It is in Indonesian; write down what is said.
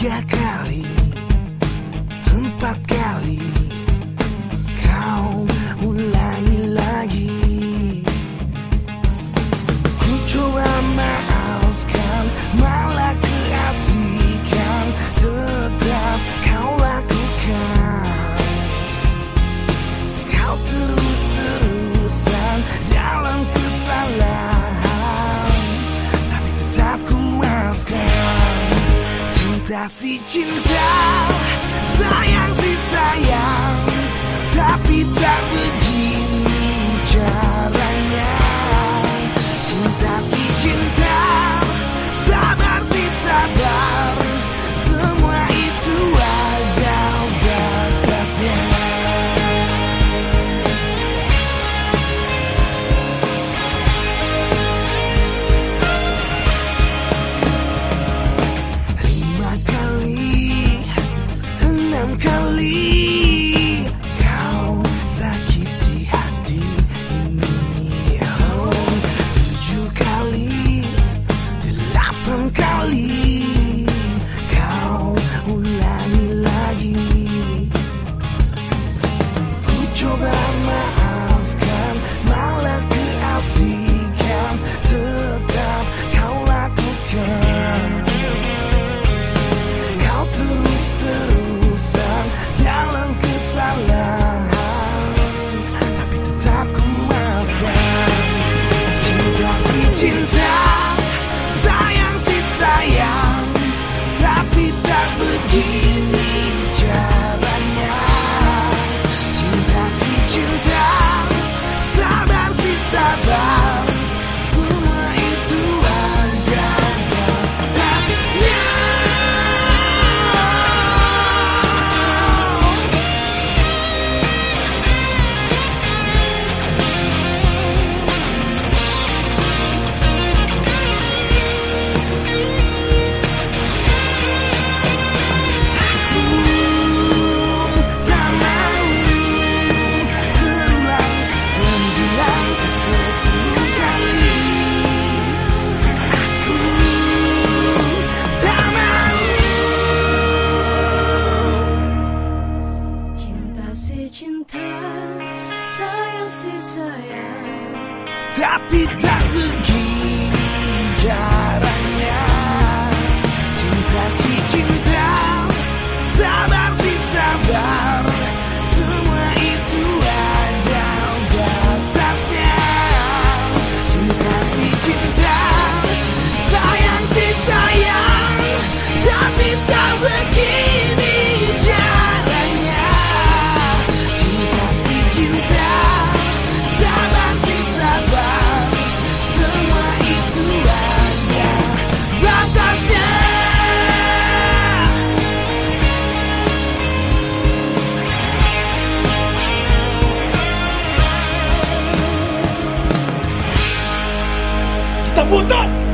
Yeah, kali Dasi cinta Sayang sih sayang Tapi tak begitu cinta. cinta sayang si sayang. Tapi tak begini jalan. 不断。